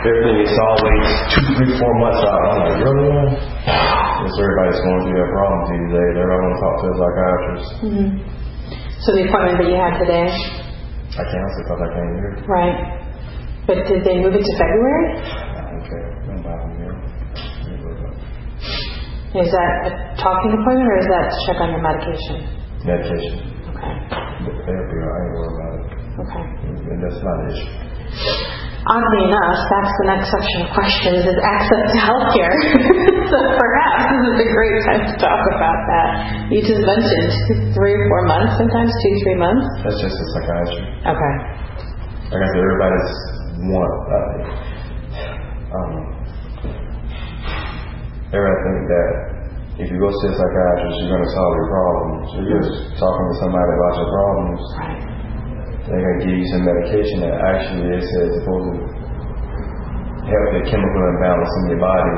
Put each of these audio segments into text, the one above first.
Everything is always two, three, four months out. I'm like, really? Because everybody's going through their problems these days. Everybody want to talk to a psychiatrist. Mm-hmm. So the appointment that you had today, I canceled because I can't hear. right? But did they move it to February? Okay, I'm about to hear. Is that a talking appointment or is that to check on your medication? Medication. Okay. The therapy, I ain't worried about it. Okay. And that's not an issue. Oddly enough, that's the next section of questions is access to healthcare. so perhaps this is a great time to talk about that. You just mentioned three or four months, sometimes two, three months. That's just a psychiatry. Okay. Like I said, everybody's want. Uh, um, everybody think that if you go see a psychiatrist, you're going to solve your problems. You're just talking to somebody about your problems. Right. They're going to give you some medication that actually they is supposed to help the chemical imbalance in your body.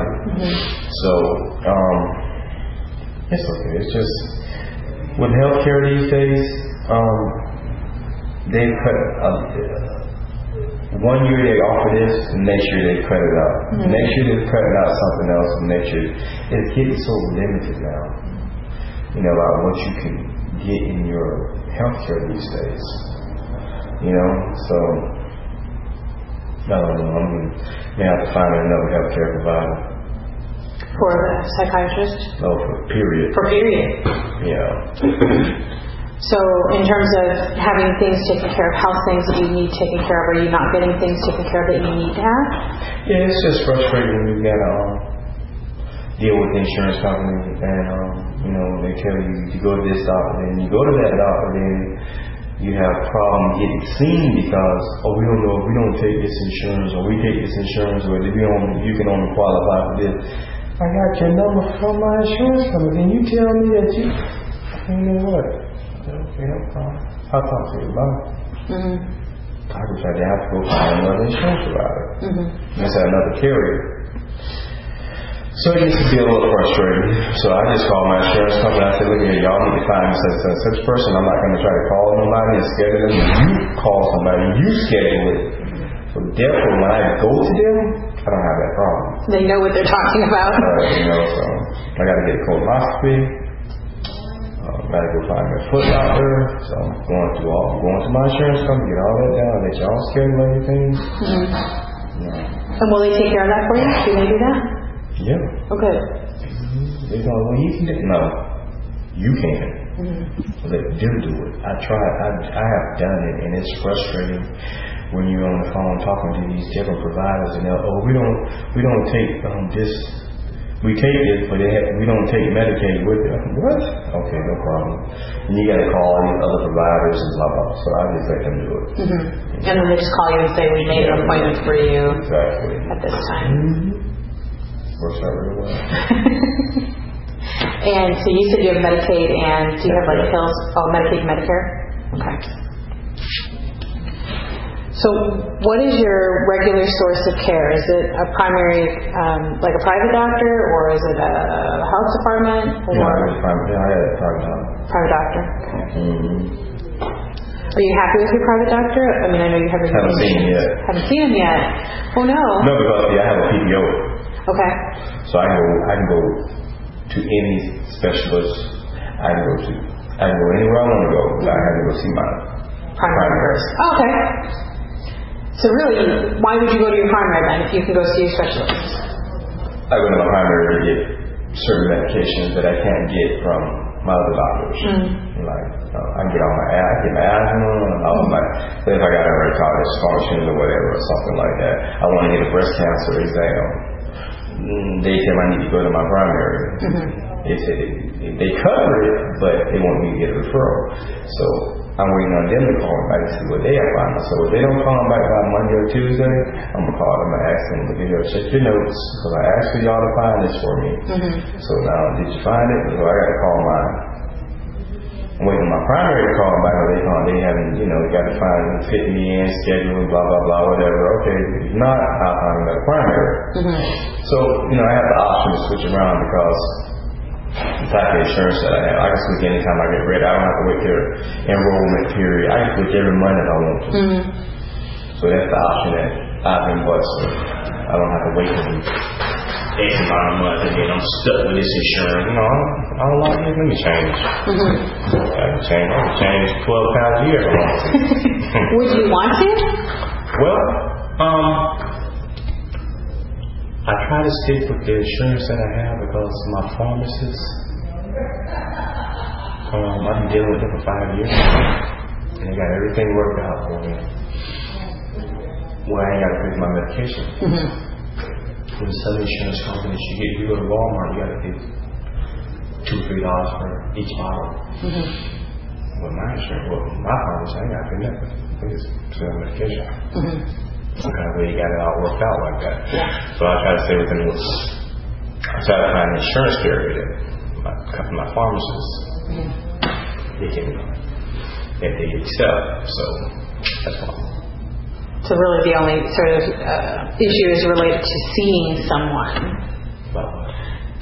So, um, it's okay. It's just with healthcare these days, um, they cut. Uh, one year they offer this, next year they cut it out. Next year they're cutting out something else, and next year it's getting so limited now. You know, about what you can get in your healthcare these days. You know, so I don't know. I'm gonna may have to find another healthcare provider. For the psychiatrist? Oh, for period. For period. Yeah. So in terms of having things taken care of, health things that you need taken care of, are you not getting things taken care of that you need to have? Yeah, it's just frustrating when you gotta um, deal with the insurance company and um, you know they tell you to go to this doctor and you go to that doctor then you have problem getting seen because oh we don't know if we don't take this insurance or we take this insurance or we only you can only qualify for this. I got your number from my insurance company. Can you tell me that you you know what? Okay, no problem. I'll talk to you about it. Mm-hmm. I just had to have to go find another insurance provider. Mm-hmm. Just had another carrier. So it used to be a little frustrating. So I just called my insurance company. I said, look here, y'all need to find me such and such person. I'm not going to try to call nobody and schedule them. You call somebody, you schedule it. So therefore, when I go to them, I don't have that problem. They know what they're talking about. Uh, you know, so I got to get a colonoscopy. Uh, got to go find a foot doctor. So I'm going through all, going to my insurance company, get all that down, let y'all schedule everything. Mm-hmm. Yeah. And will they take care of that for you? Do they do that? Yeah. Okay. They go, well, you can do it. No, you can. Mm-hmm. Let them do it. I tried. I, I have done it, and it's frustrating when you're on the phone talking to these different providers, and they're, oh, we don't, we don't take um, this. We take this, but they have, we don't take Medicaid with it. What? Okay, no problem. And you got to call these other providers and blah blah. So I just let them do it. Mm-hmm. And then they just call you and say, we made an appointment for you Exactly. at this time. Works out really well. and so you said you have Medicaid and do you have like pills? Oh, Medicaid, Medicare? Okay. So what is your regular source of care? Is it a primary, um, like a private doctor or is it a health department or Yeah, I private. Yeah, I had a private job. private doctor? Mm-hmm. Are you happy with your private doctor? I mean, I know you haven't, Haven't seen him yet. Haven't seen him yet. Oh no. No, because see, I have a PPO. Okay. So I can go, I can go to any specialist. I can go to, I can go anywhere I want to go. But I have to go see my Primary first. Oh, okay. So really, why would you go to your primary then if you can go see a specialist? I go to my primary to get certain medications that I can't get from my other doctors. Like uh, I get all my I get my asthma and all of my. If I got erectile dysfunction or whatever or something like that. I want to get a breast cancer exam. They me I need to go to my primary. Mm-hmm. They said they, they cover it, but they want me to get a referral. So I'm waiting on them to call me back to see what they have found. So if they don't call me back by Monday or Tuesday, I'm gonna call them and ask them to get here, check your notes, because I asked for y'all to find this for me. Mm-hmm. So now, did you find it? So I got to call my. I'm waiting on my primary to call back, or they call, they haven't, you know, we got to find fit me in, schedule, blah blah blah, whatever. Okay, if not, I'll find another primary. So you know, I have the option to switch around because the type of insurance that I have. I can switch anytime I get ready. I don't have to wait till enrollment period. I can switch every month if I want to. Mm-hmm. So that's the option that I've been blessed. I don't have to wait X amount of months and then I'm stuck with this insurance. You know, I don't, I don't like it. Let me change. Mm-hmm. I can change. I can change 12 pounds a year if I want to. Would you want to? Well, um, I try to stick with the insurance that I have because my pharmacist, um, I've been dealing with them for five years. And they got everything worked out for me. Well, I ain't got to pay my medication. Mm-hmm with some insurance companies, you get you go to Walmart, you got to pay two three dollars for each bottle. Mm-hmm. With my insurance, well, my pharmacy, I ain't got to pay nothing. I just sell medication. Mm-hmm. Some kind of way you got it all worked out like that. Yeah. So I try to stay within the. I try to find an insurance carrier that my my pharmacists mm-hmm. they can that they accept. So that's all. So really the only sort of uh, issue is related to seeing someone.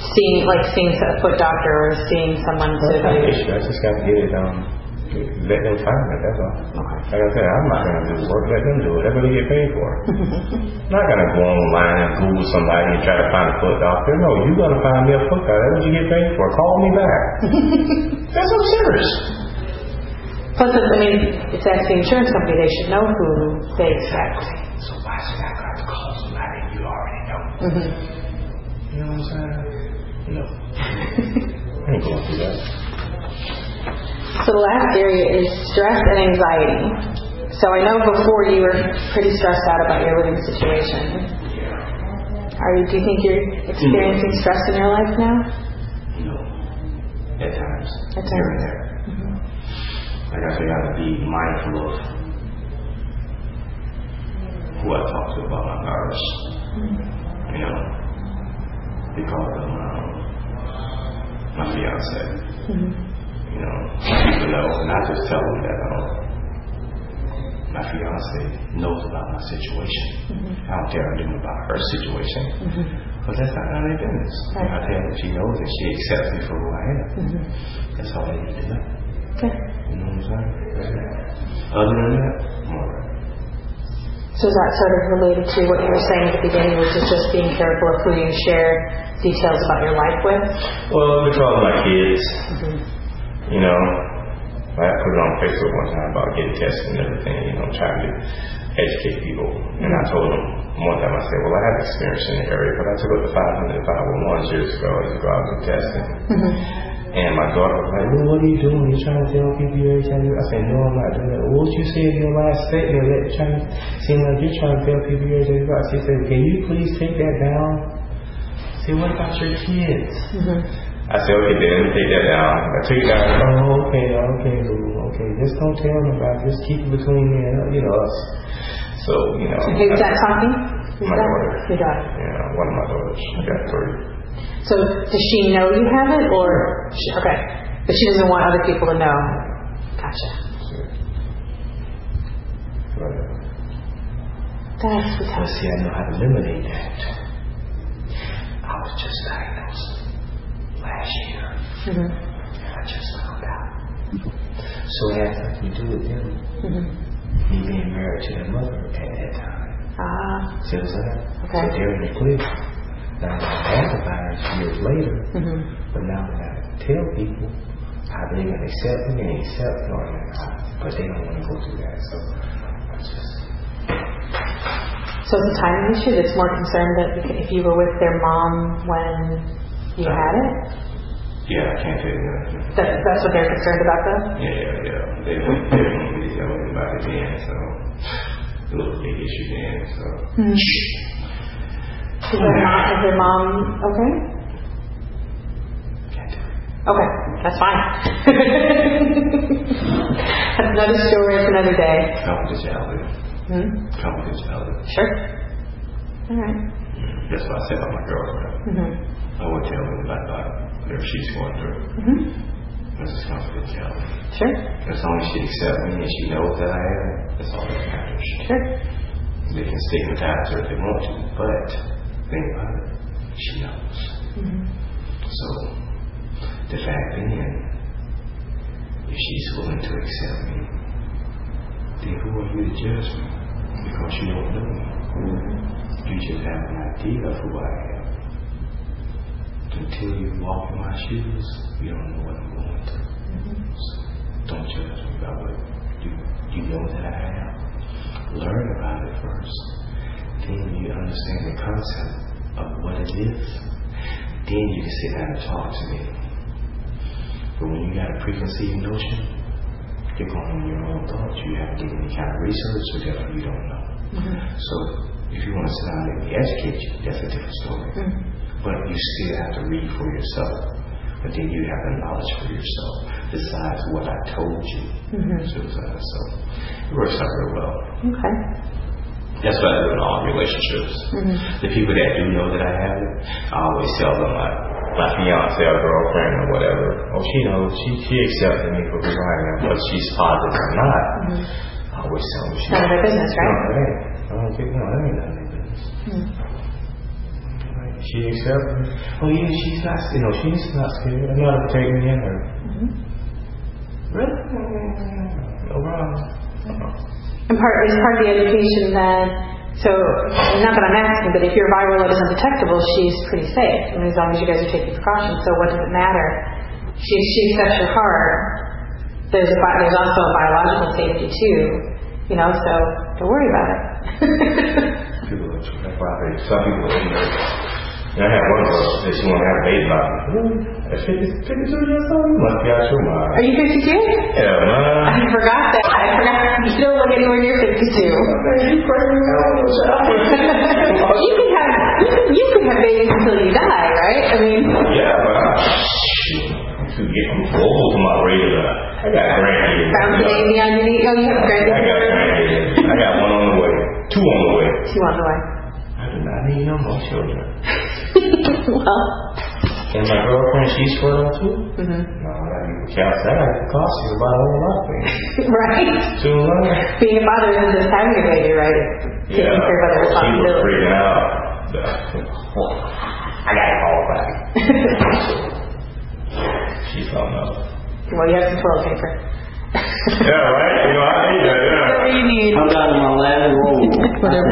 Seeing, like seeing a foot doctor or seeing someone to... That's not an issue. I just got to get it, um, let them find it, that's all. Okay. Like I said, I'm not going to do work, let them do it. They're going get paid for. I'm not going to go online and Google somebody and try to find a foot doctor. No, you got to find me a foot doctor. That's what you get paid for. Call me back. that's so serious. Plus, I mean, it's that's the insurance company. They should know who they expect. So why should I have to call somebody you already know? Mm-hmm. You know what I'm saying? No. I ain't going through that. So the last area is stress and anxiety. So I know before you were pretty stressed out about your living situation. Are you? Do you think you're experiencing mm-hmm. stress in your life now? No. At times. At times. Here and there like I said, I got to be mindful of who I talk to about my nerves. You know, because of um, my fiance. You know, people know, and I just tell them that um, my fiance knows about my situation. I don't tell them about her situation. But that's not of their business. Right. I tell her she knows and she accepts me for who I am. That's all they need to know. Okay. You know what I'm saying? Other than that, I'm all right. So is that sort of related to what you were saying at the beginning, which is just being careful of who you share details about your life with? Well, because of my kids, mm-hmm. you know, I put it on Facebook one time about getting tested and everything, you know, trying to educate people. And I told them one time, I said, well, I have experience in the area, but I took up the 500 501 years ago to go out testing. Mm-hmm. And my daughter was like, well, what are you doing? You're trying to tell people you're HIV? I said, no, I'm not doing that. Well, what you said in your last statement that trying to seem like you're trying to tell people you're HIV. She said, can you please take that down? I said, what about your kids? Mm-hmm. I said, okay, then let me take that down. I took it down. Oh, okay, okay, okay. Just don't tell them about it. Just keep it between me and, you know, us. So, you know. So who's that talking? Who's my that? daughter. Your daughter. Yeah, one of my daughters. I got three. So does she know you have it, or she, okay? But she doesn't want other people to know. Gotcha. That's the time. See, I know how to eliminate that. I was just diagnosed last year. Mm-hmm. And I just found out. So it had nothing to do with them. Mm-hmm. Me being married to their mother at that time. Ah. See what I'm saying? Okay. So they're in the clear. Now I had years later, mm-hmm. but now when I tell people how they can accept me and accept me, but they don't want to go through that. So I just. So it's a timing issue that's more concerned that if you were with their mom when you uh, had it? Yeah, I can't tell you that. that that's what they're concerned about, though? Yeah, yeah, yeah. They don't really tell me about it then, so it's a big issue then, so. Mm-hmm. Is your mom, is your mom okay? Okay, that's fine. that's another story for another day. Confidentiality. Hmm? Confidentiality. Sure. All right. That's what I said about my girlfriend. Mm-hmm. I would tell anybody about whatever she's going through. Mm-hmm. This is confidentiality. Sure. As long as she accepts me and she knows that I am, that's all that matters. Sure. They can stigmatize her if they want to, but think about it, she knows. Mm-hmm. So, the fact being, if she's willing to accept me, then who are you to judge me? Because you don't know me. You just have an idea of who I am. Until you walk in my shoes, you don't know what I'm going through. So don't judge me by what you, you know that I am. Learn about it first. Then you understand the concept of what it is. Then you can sit down and talk to me. But when you got a preconceived notion, you're going on your own thoughts. You haven't done any kind of research, so you don't know. So if you want to sit down and let me educate you, that's a different story. But you still have to read for yourself. But then you have the knowledge for yourself besides what I told you. So, it's, uh, so it works out real well. Okay. That's what I do in all relationships. Mm-hmm. The people that do know that I have it, I always tell them like my fiance or girlfriend or whatever. Oh, she knows. She she accepted me for who I am, but she's positive or not. Mm-hmm. I always tell them she. None of their business, right? No, ain't. I don't think no, that ain't none of their business. Like, She accepted me. Oh yeah, she's not. You know, she's not scared. I'm not taking in her. Really? No problem. And part is part of the education then. So not that I'm asking, but if your viral load is undetectable, she's pretty safe. I mean, as long as you guys are taking precautions. So what does it matter? She she accepts your heart. There's a there's also a biological safety too. You know, so don't worry about it. People are, that's why I think some people are ignorant. And I had one girl that she wanted to have a baby by me. At 52 years old? You must be out your mind. Are you 52? Yeah, man. I forgot that. I forgot. You don't look anywhere near 52. You crazy, man. You can have you can, you can have babies until you die, right? I mean, Yeah, but I'm. I'm getting old to my regular. I got grandkids. found the baby on your knee. Oh, you have I got grandkids. I got one on the way. Two on the way. Two on the way. I do not need no more children. well, And my girlfriend, she's fertile too? mhm. No, that counts. That costs you about a whole lot of things. right. Too long. Being a father isn't just having a baby, right? It's taking care of other She was freaking out. I got to call back. She found out. well, you have some toilet paper. Yeah, right? You know, I need that, yeah. Whatever you need. I'm down to my last roll. Whatever.